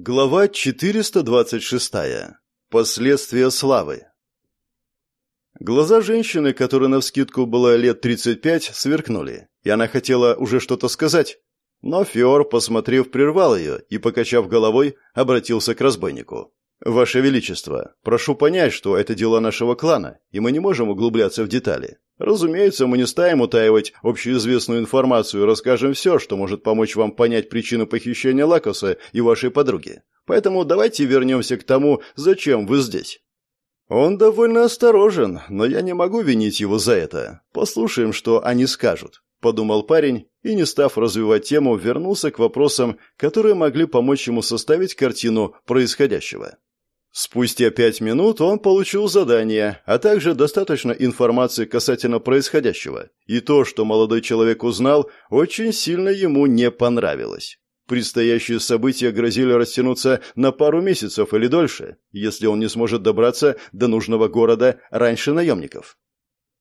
Глава 426. Последствия славы. Глаза женщины, которой навскидку было лет 35, сверкнули, и она хотела уже что-то сказать. Но Фиор, посмотрев, прервал ее и, покачав головой, обратился к разбойнику. «Ваше Величество, прошу понять, что это дела нашего клана, и мы не можем углубляться в детали. Разумеется, мы не станем утаивать общеизвестную информацию и расскажем все, что может помочь вам понять причину похищения Лакоса и вашей подруги. Поэтому давайте вернемся к тому, зачем вы здесь». Он довольно осторожен, но я не могу винить его за это. Послушаем, что они скажут, подумал парень и, не став развивать тему, вернулся к вопросам, которые могли помочь ему составить картину происходящего. Спустя пять минут он получил задание, а также достаточно информации касательно происходящего. И то, что молодой человек узнал, очень сильно ему не понравилось. Предстоящие события грозили растянуться на пару месяцев или дольше, если он не сможет добраться до нужного города раньше наемников.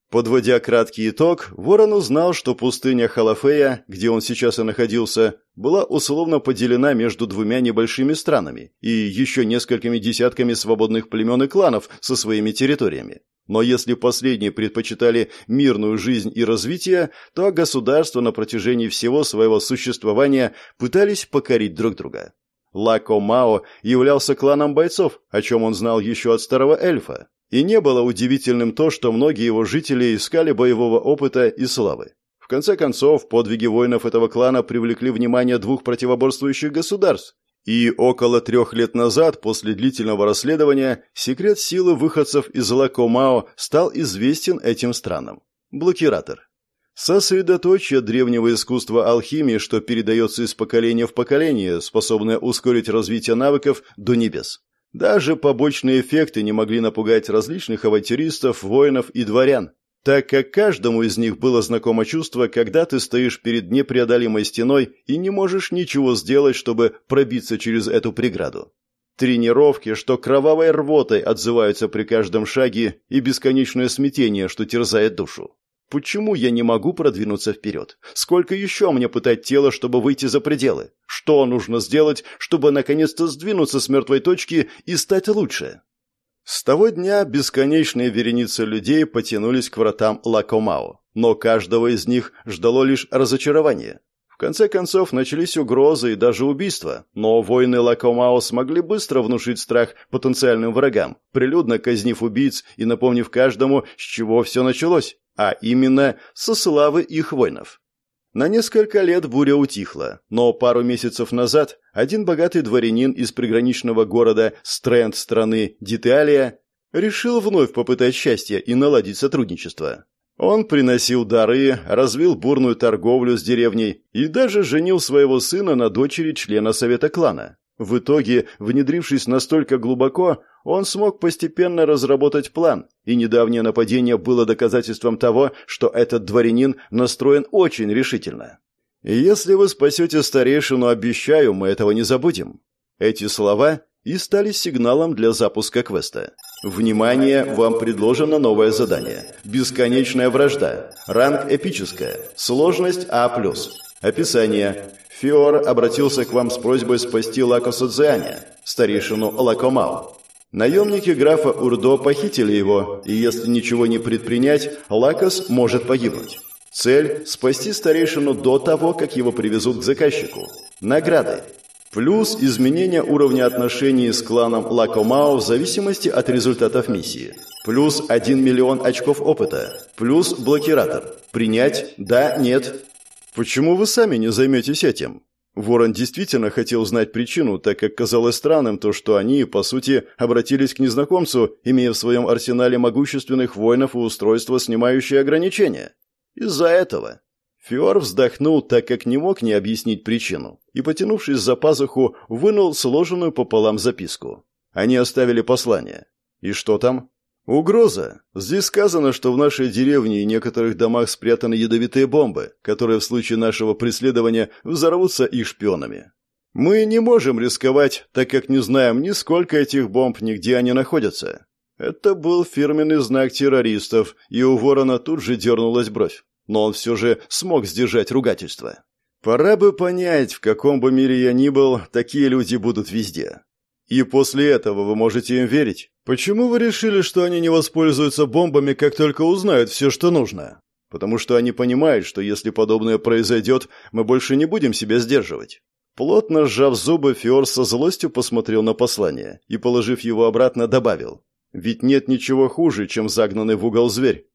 Подводя краткий итог, Ворон узнал, что пустыня Халафея, где он сейчас и находился, была условно поделена между двумя небольшими странами и еще несколькими десятками свободных племен и кланов со своими территориями. Но если последние предпочитали мирную жизнь и развитие, то государства на протяжении всего своего существования пытались покорить друг друга. Лако Мао являлся кланом бойцов, о чем он знал еще от старого эльфа, и не было удивительным то, что многие его жители искали боевого опыта и славы. В конце концов, подвиги воинов этого клана привлекли внимание двух противоборствующих государств. И около трех лет назад, после длительного расследования, секрет силы выходцев из Лакомао стал известен этим странам. Блокиратор. Сосредоточие древнего искусства алхимии, что передается из поколения в поколение, способное ускорить развитие навыков до небес. Даже побочные эффекты не могли напугать различных авантюристов, воинов и дворян, так как каждому из них было знакомо чувство, когда ты стоишь перед непреодолимой стеной и не можешь ничего сделать, чтобы пробиться через эту преграду. Тренировки, что кровавой рвотой отзываются при каждом шаге, и бесконечное смятение, что терзает душу. Почему я не могу продвинуться вперед? Сколько еще мне пытать тело, чтобы выйти за пределы? Что нужно сделать, чтобы наконец-то сдвинуться с мертвой точки и стать лучше? С того дня бесконечные вереницы людей потянулись к вратам Лакомао, но каждого из них ждало лишь разочарование. В конце концов начались угрозы и даже убийства, но воины Лакомао смогли быстро внушить страх потенциальным врагам, прилюдно казнив убийц и напомнив каждому, с чего все началось а именно со славы их воинов. На несколько лет буря утихла, но пару месяцев назад один богатый дворянин из приграничного города Стрэнд страны Диталия решил вновь попытать счастье и наладить сотрудничество. Он приносил дары, развил бурную торговлю с деревней и даже женил своего сына на дочери члена совета клана. В итоге, внедрившись настолько глубоко, он смог постепенно разработать план, и недавнее нападение было доказательством того, что этот дворянин настроен очень решительно. «Если вы спасете старейшину, обещаю, мы этого не забудем». Эти слова и стали сигналом для запуска квеста. Внимание, вам предложено новое задание. Бесконечная вражда. Ранг эпическая. Сложность А+. Описание. Фиор обратился к вам с просьбой спасти Лако Судзианя, старейшину Лакомао. Наемники графа Урдо похитили его, и если ничего не предпринять, Лакос может погибнуть. Цель – спасти старейшину до того, как его привезут к заказчику. Награды. Плюс изменение уровня отношений с кланом Лакомао в зависимости от результатов миссии. Плюс 1 миллион очков опыта. Плюс блокиратор. Принять? Да, нет. Почему вы сами не займетесь этим? Ворон действительно хотел знать причину, так как казалось странным то, что они, по сути, обратились к незнакомцу, имея в своем арсенале могущественных воинов и устройства, снимающие ограничения. Из-за этого. Фиор вздохнул, так как не мог не объяснить причину, и, потянувшись за пазуху, вынул сложенную пополам записку. Они оставили послание. И что там? «Угроза. Здесь сказано, что в нашей деревне и некоторых домах спрятаны ядовитые бомбы, которые в случае нашего преследования взорвутся их шпионами. Мы не можем рисковать, так как не знаем ни сколько этих бомб, ни где они находятся». Это был фирменный знак террористов, и у ворона тут же дернулась бровь. Но он все же смог сдержать ругательство. Пора бы понять, в каком бы мире я ни был, такие люди будут везде. И после этого вы можете им верить. Почему вы решили, что они не воспользуются бомбами, как только узнают все, что нужно? Потому что они понимают, что если подобное произойдет, мы больше не будем себя сдерживать. Плотно сжав зубы, Фиор со злостью посмотрел на послание и, положив его обратно, добавил. «Ведь нет ничего хуже, чем загнанный в угол зверь».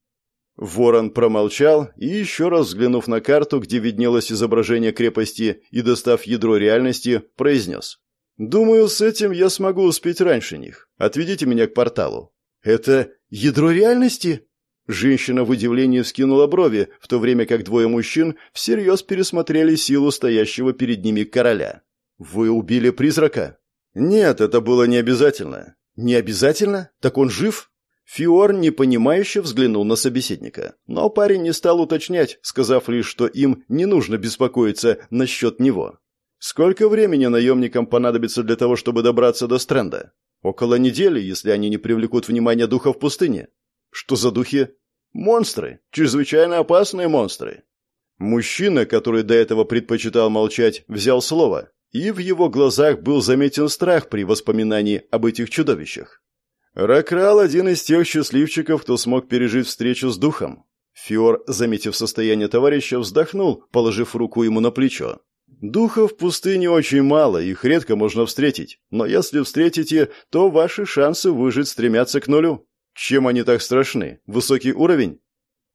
Ворон промолчал и, еще раз взглянув на карту, где виднелось изображение крепости и достав ядро реальности, произнес. «Думаю, с этим я смогу успеть раньше них. Отведите меня к порталу». «Это ядро реальности?» Женщина в удивлении вскинула брови, в то время как двое мужчин всерьез пересмотрели силу стоящего перед ними короля. «Вы убили призрака?» «Нет, это было не обязательно». «Не обязательно? Так он жив?» Фиор непонимающе взглянул на собеседника, но парень не стал уточнять, сказав лишь, что им не нужно беспокоиться насчет него. Сколько времени наемникам понадобится для того, чтобы добраться до Стрэнда? Около недели, если они не привлекут внимание духов пустыни. Что за духи? Монстры. Чрезвычайно опасные монстры. Мужчина, который до этого предпочитал молчать, взял слово, и в его глазах был заметен страх при воспоминании об этих чудовищах. Ракрал один из тех счастливчиков, кто смог пережить встречу с духом. Фиор, заметив состояние товарища, вздохнул, положив руку ему на плечо. Духов в пустыне очень мало, их редко можно встретить. Но если встретите, то ваши шансы выжить стремятся к нулю. Чем они так страшны? Высокий уровень?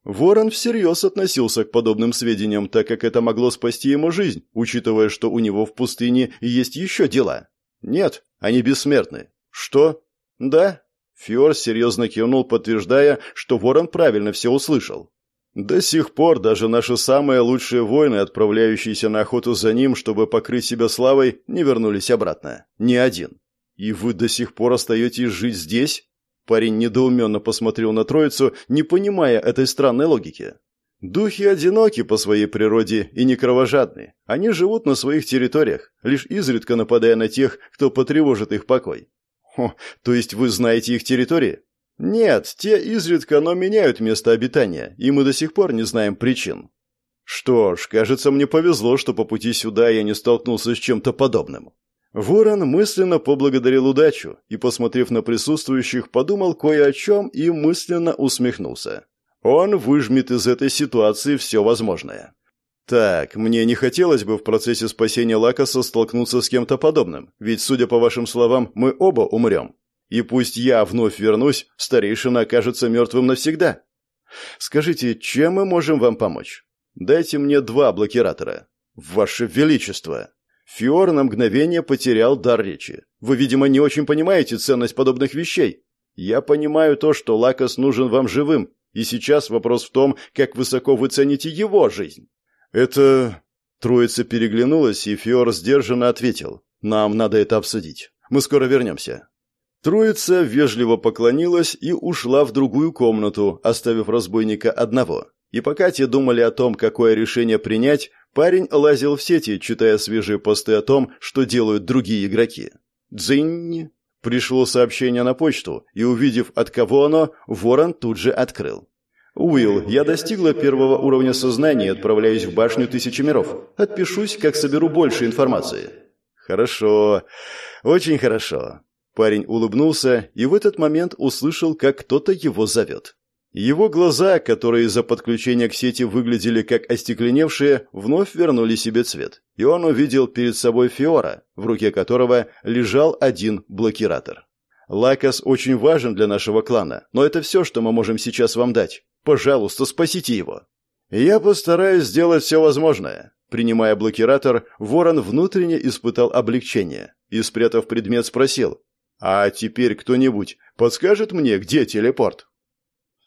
Ворон всерьез относился к подобным сведениям, так как это могло спасти ему жизнь, учитывая, что у него в пустыне есть еще дела. Нет, они бессмертны. Что? Да. Фиор серьезно кивнул, подтверждая, что Ворон правильно все услышал. До сих пор даже наши самые лучшие воины, отправляющиеся на охоту за ним, чтобы покрыть себя славой, не вернулись обратно. Ни один. И вы до сих пор остаетесь жить здесь? Парень недоуменно посмотрел на троицу, не понимая этой странной логики. Духи одиноки по своей природе и не кровожадны. Они живут на своих территориях, лишь изредка нападая на тех, кто потревожит их покой. Хо, то есть вы знаете их территории? Нет, те изредка, но меняют место обитания, и мы до сих пор не знаем причин. Что ж, кажется, мне повезло, что по пути сюда я не столкнулся с чем-то подобным. Ворон мысленно поблагодарил удачу и, посмотрев на присутствующих, подумал кое о чем и мысленно усмехнулся. Он выжмет из этой ситуации все возможное. Так, мне не хотелось бы в процессе спасения Лакоса столкнуться с кем-то подобным, ведь, судя по вашим словам, мы оба умрем. И пусть я вновь вернусь, старейшина окажется мертвым навсегда. Скажите, чем мы можем вам помочь? Дайте мне два блокиратора. Ваше Величество!» Фиор на мгновение потерял дар речи. «Вы, видимо, не очень понимаете ценность подобных вещей. Я понимаю то, что Лакос нужен вам живым, и сейчас вопрос в том, как высоко вы цените его жизнь». «Это...» Троица переглянулась, и Фиор сдержанно ответил. «Нам надо это обсудить. Мы скоро вернемся». Троица вежливо поклонилась и ушла в другую комнату, оставив разбойника одного. И пока те думали о том, какое решение принять, парень лазил в сети, читая свежие посты о том, что делают другие игроки. «Дзинь!» Пришло сообщение на почту, и, увидев, от кого оно, Ворон тут же открыл. «Уилл, я достигла первого уровня сознания и отправляюсь в башню Тысячи Миров. Отпишусь, как соберу больше информации». «Хорошо. Очень хорошо. Парень улыбнулся и в этот момент услышал, как кто-то его зовет. Его глаза, которые из-за подключения к сети выглядели как остекленевшие, вновь вернули себе цвет, и он увидел перед собой Фиора, в руке которого лежал один блокиратор. «Лакас очень важен для нашего клана, но это все, что мы можем сейчас вам дать. Пожалуйста, спасите его». «Я постараюсь сделать все возможное». Принимая блокиратор, Ворон внутренне испытал облегчение и, спрятав предмет, спросил, «А теперь кто-нибудь подскажет мне, где телепорт?»